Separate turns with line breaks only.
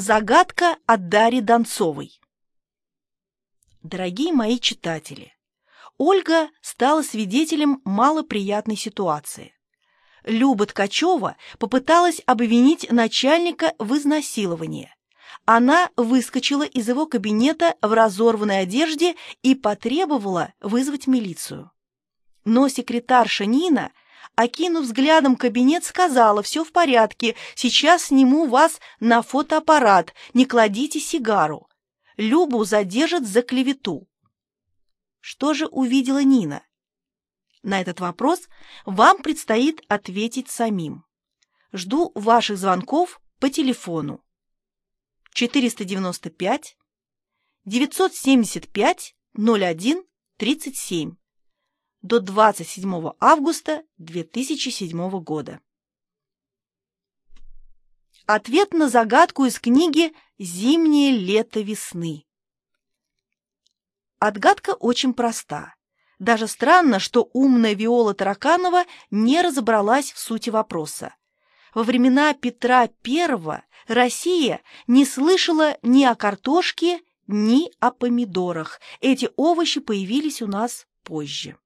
Загадка от Дарьи Донцовой. Дорогие мои читатели, Ольга стала свидетелем малоприятной ситуации. Люба Ткачева попыталась обвинить начальника в изнасиловании. Она выскочила из его кабинета в разорванной одежде и потребовала вызвать милицию. Но секретарша Нина, окинув взглядом кабинет, сказала, «Все в порядке, сейчас сниму вас на фотоаппарат, не кладите сигару. Любу задержат за клевету». Что же увидела Нина? На этот вопрос вам предстоит ответить самим. Жду ваших звонков по телефону 495 975 01 37 до 27 августа 2007 года. Ответ на загадку из книги «Зимнее лето весны». Отгадка очень проста. Даже странно, что умная Виола Тараканова не разобралась в сути вопроса. Во времена Петра I Россия не слышала ни о картошке, ни о помидорах. Эти овощи появились у нас позже.